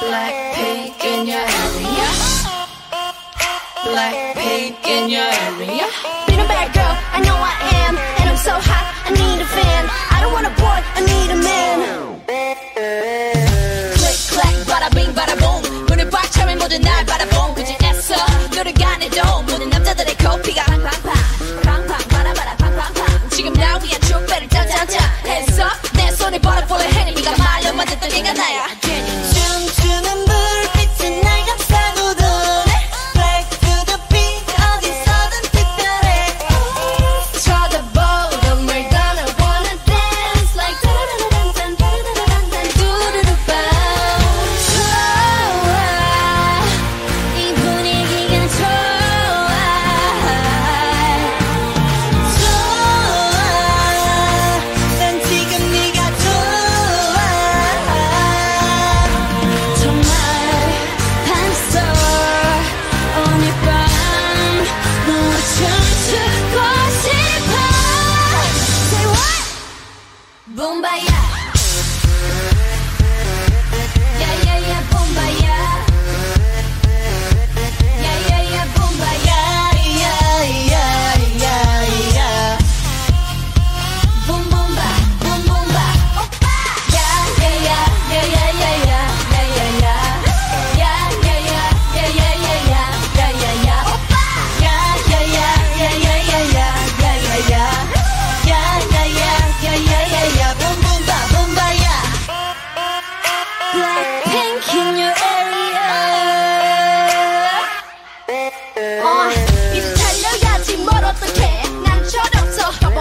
Blackpink in your area. Blackpink in your area. Lean back. Boom, bye, yeah.